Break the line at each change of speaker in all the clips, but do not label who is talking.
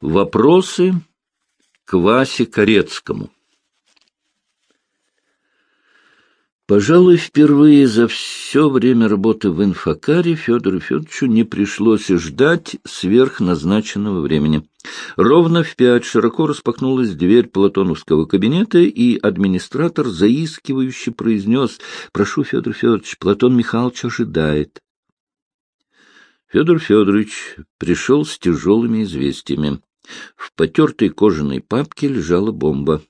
Вопросы к Васе Корецкому. Пожалуй, впервые за все время работы в инфокаре Федору Федоровичу не пришлось ждать сверхназначенного времени. Ровно в пять широко распахнулась дверь платоновского кабинета, и администратор заискивающе произнес «Прошу, Федор Федорович, Платон Михайлович ожидает». Федор Федорович пришел с тяжелыми известиями. В потертой кожаной папке лежала бомба.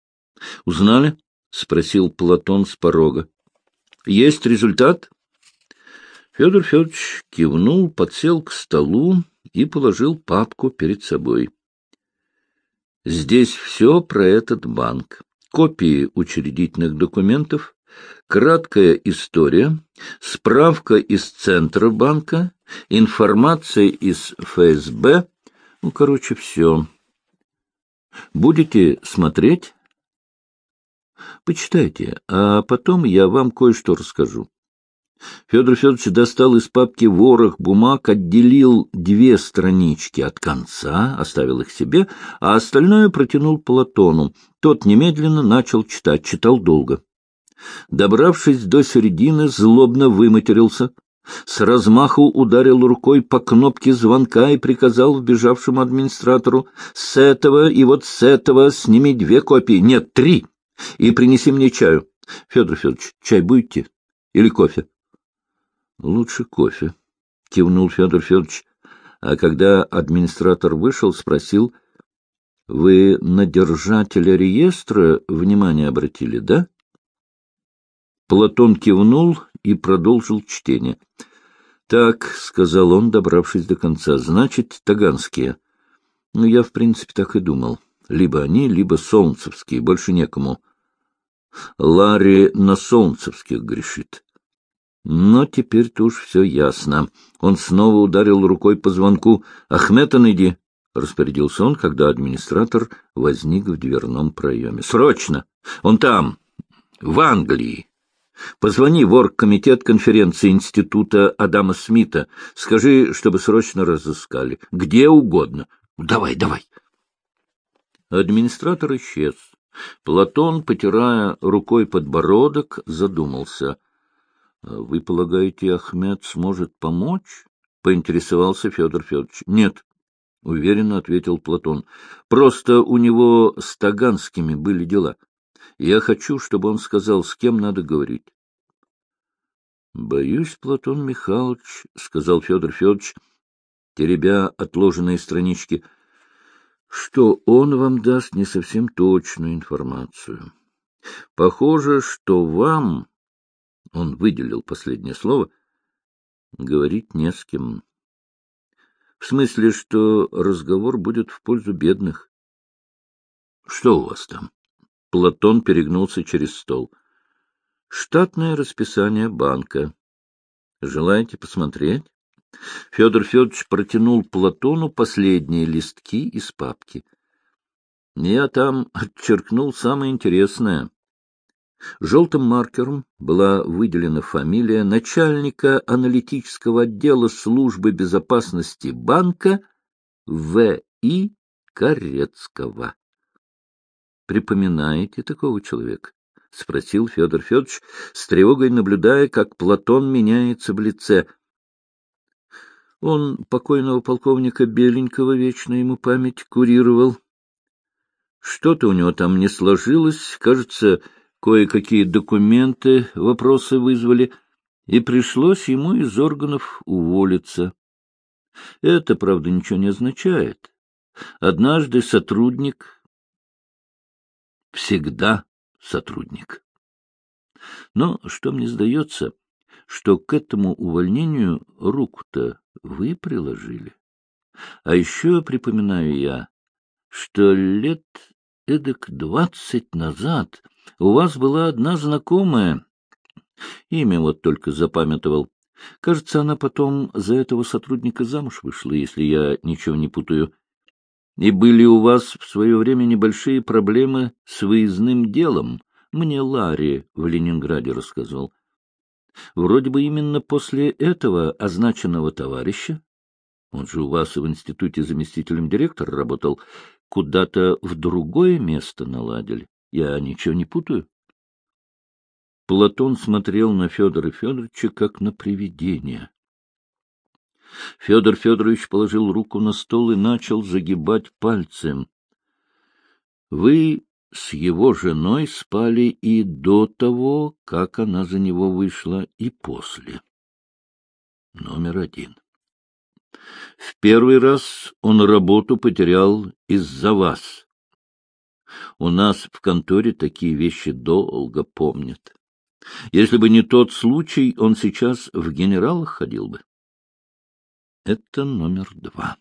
— Узнали? — спросил Платон с порога. — Есть результат? Федор Федорович кивнул, подсел к столу и положил папку перед собой. Здесь все про этот банк. Копии учредительных документов, краткая история, справка из Центра банка, информация из ФСБ — ну, короче, все. Будете смотреть? Почитайте, а потом я вам кое-что расскажу. Федор Федорович достал из папки ворох бумаг, отделил две странички от конца, оставил их себе, а остальное протянул Платону. Тот немедленно начал читать, читал долго. Добравшись до середины, злобно выматерился — с размаху ударил рукой по кнопке звонка и приказал вбежавшему администратору «С этого и вот с этого сними две копии, нет, три, и принеси мне чаю. Федор Федорович, чай будете? Или кофе?» «Лучше кофе», — кивнул Федор Федорович, а когда администратор вышел, спросил «Вы на держателя реестра внимание обратили, да?» Платон кивнул и продолжил чтение. — Так, — сказал он, добравшись до конца, — значит, таганские. Ну, я, в принципе, так и думал. Либо они, либо солнцевские, больше некому. Ларри на солнцевских грешит. Но теперь-то уж все ясно. Он снова ударил рукой по звонку. — Ахметан, иди! — распорядился он, когда администратор возник в дверном проеме. — Срочно! Он там, в Англии! Позвони в оргкомитет конференции Института Адама Смита. Скажи, чтобы срочно разыскали. Где угодно. Давай, давай. Администратор исчез. Платон, потирая рукой подбородок, задумался. — Вы полагаете, Ахмед сможет помочь? — поинтересовался Федор Федорович. — Нет, — уверенно ответил Платон. — Просто у него с Таганскими были дела. Я хочу, чтобы он сказал, с кем надо говорить. — Боюсь, Платон Михайлович, — сказал Федор Федорович, теребя отложенные странички, — что он вам даст не совсем точную информацию. Похоже, что вам, — он выделил последнее слово, — говорить не с кем. В смысле, что разговор будет в пользу бедных. — Что у вас там? Платон перегнулся через стол. Штатное расписание банка. Желаете посмотреть? Федор Федорович протянул Платону последние листки из папки. Я там отчеркнул самое интересное. Желтым маркером была выделена фамилия начальника аналитического отдела службы безопасности банка В.И. Корецкого. Припоминаете такого человека? — спросил Федор Федорович, с тревогой наблюдая, как Платон меняется в лице. Он покойного полковника Беленького, вечно ему память, курировал. Что-то у него там не сложилось, кажется, кое-какие документы вопросы вызвали, и пришлось ему из органов уволиться. Это, правда, ничего не означает. Однажды сотрудник всегда сотрудник. Но что мне сдается, что к этому увольнению руку-то вы приложили. А еще припоминаю я, что лет эдак двадцать назад у вас была одна знакомая, имя вот только запамятовал. Кажется, она потом за этого сотрудника замуж вышла, если я ничего не путаю. И были у вас в свое время небольшие проблемы с выездным делом. Мне Ларри в Ленинграде рассказал. Вроде бы именно после этого означенного товарища Он же у вас в институте заместителем директора работал. Куда-то в другое место наладили. Я ничего не путаю? Платон смотрел на Федора Федоровича, как на привидение. Федор Федорович положил руку на стол и начал загибать пальцем. — Вы с его женой спали и до того, как она за него вышла, и после. Номер один. В первый раз он работу потерял из-за вас. У нас в конторе такие вещи долго помнят. Если бы не тот случай, он сейчас в генералах ходил бы. Это номер два.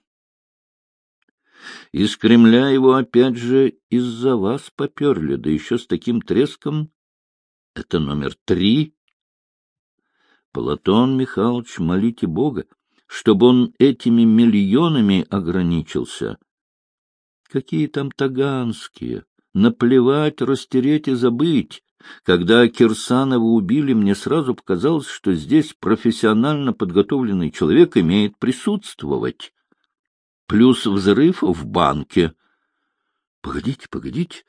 Из Кремля его опять же из-за вас поперли, да еще с таким треском. Это номер три. Платон Михайлович, молите Бога, чтобы он этими миллионами ограничился. Какие там таганские? Наплевать, растереть и забыть. Когда Кирсанова убили, мне сразу показалось, что здесь профессионально подготовленный человек имеет присутствовать. Плюс взрыв в банке. Погодите, погодите.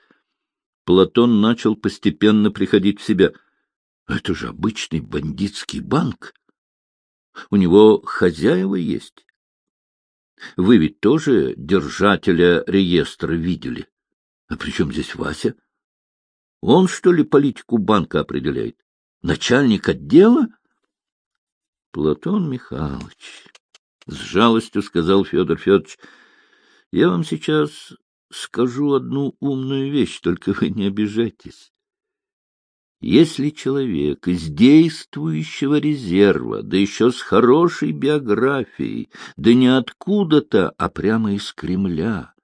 Платон начал постепенно приходить в себя. Это же обычный бандитский банк. У него хозяева есть. Вы ведь тоже держателя реестра видели. А при чем здесь Вася? Он, что ли, политику банка определяет? Начальник отдела? Платон Михайлович, — с жалостью сказал Федор Федорович, — я вам сейчас скажу одну умную вещь, только вы не обижайтесь. Если человек из действующего резерва, да еще с хорошей биографией, да не откуда-то, а прямо из Кремля,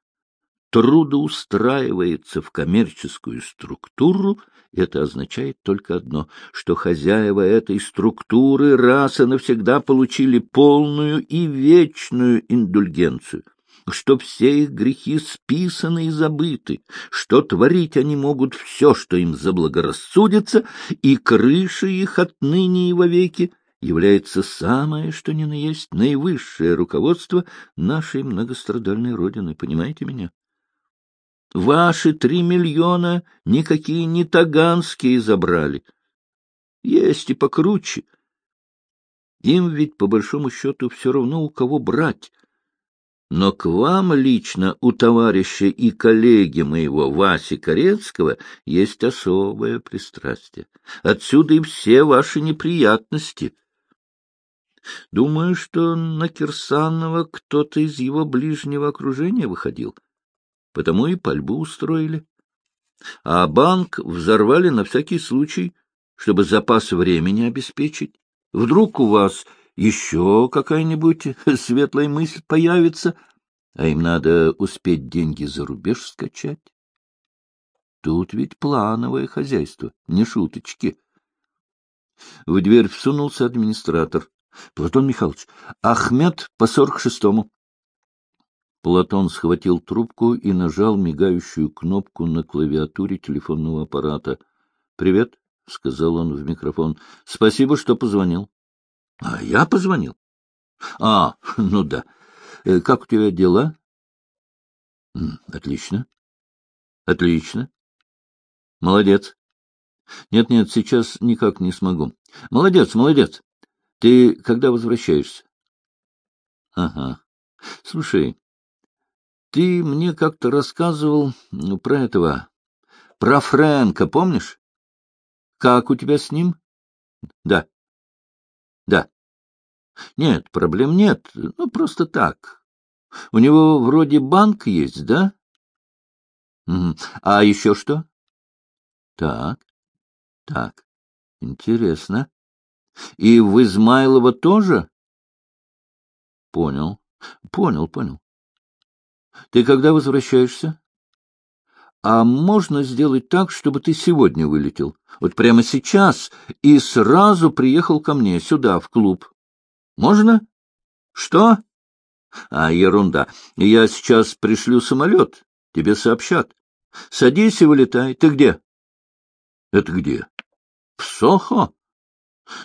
трудоустраивается в коммерческую структуру, это означает только одно, что хозяева этой структуры раз и навсегда получили полную и вечную индульгенцию — что все их грехи списаны и забыты, что творить они могут все, что им заблагорассудится, и крыша их отныне и вовеки является самое, что ни на есть, наивысшее руководство нашей многострадальной Родины. Понимаете меня? Ваши три миллиона никакие не таганские забрали. Есть и покруче. Им ведь, по большому счету, все равно у кого брать но к вам лично, у товарища и коллеги моего Васи Корецкого, есть особое пристрастие. Отсюда и все ваши неприятности. Думаю, что на Кирсанова кто-то из его ближнего окружения выходил, потому и пальбу устроили. А банк взорвали на всякий случай, чтобы запас времени обеспечить. Вдруг у вас еще какая-нибудь светлая мысль появится, а им надо успеть деньги за рубеж скачать. Тут ведь плановое хозяйство, не шуточки. В дверь всунулся администратор. — Платон Михайлович, Ахмед по сорок шестому. Платон схватил трубку и нажал мигающую кнопку на клавиатуре телефонного аппарата. — Привет, — сказал он в микрофон. — Спасибо, что позвонил. — А я позвонил? — А, ну да. Э, как у тебя дела? — Отлично. — Отлично. — Молодец. Нет, нет, сейчас никак не смогу. Молодец, молодец. Ты когда возвращаешься? — Ага. Слушай, ты мне как-то рассказывал про этого, про Фрэнка, помнишь? Как у тебя с ним? — Да. Да. Нет, проблем нет. Ну, просто так. У него вроде банк есть, да? А еще что? Так, так, интересно. И в Измайлово тоже? Понял, понял, понял. Ты когда возвращаешься? А можно сделать так, чтобы ты сегодня вылетел? Вот прямо сейчас и сразу приехал ко мне сюда, в клуб. Можно? Что? А, ерунда. Я сейчас пришлю самолет. Тебе сообщат. Садись и вылетай. Ты где? Это где? В Сохо?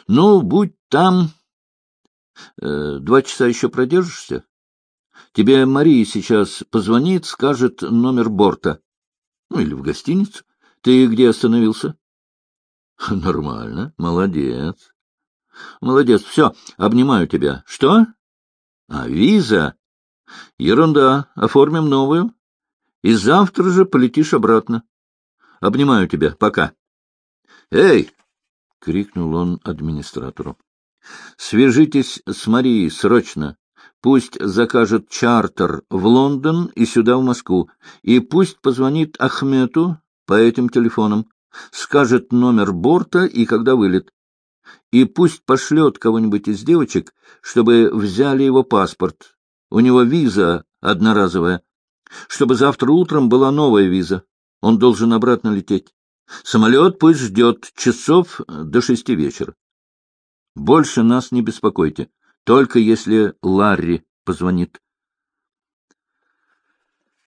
Ну, будь там. Э, два часа еще продержишься? Тебе Мария сейчас позвонит, скажет номер борта. Ну, или в гостиницу. Ты где остановился? Нормально, молодец. Молодец, все, обнимаю тебя. Что? А виза? Ерунда, оформим новую. И завтра же полетишь обратно. Обнимаю тебя, пока. Эй! — крикнул он администратору. — Свяжитесь с Марией срочно. Пусть закажет чартер в Лондон и сюда, в Москву, и пусть позвонит Ахмету по этим телефонам, скажет номер борта и когда вылет. И пусть пошлет кого-нибудь из девочек, чтобы взяли его паспорт. У него виза одноразовая. Чтобы завтра утром была новая виза. Он должен обратно лететь. Самолет пусть ждет часов до шести вечера. Больше нас не беспокойте, только если Ларри позвонит.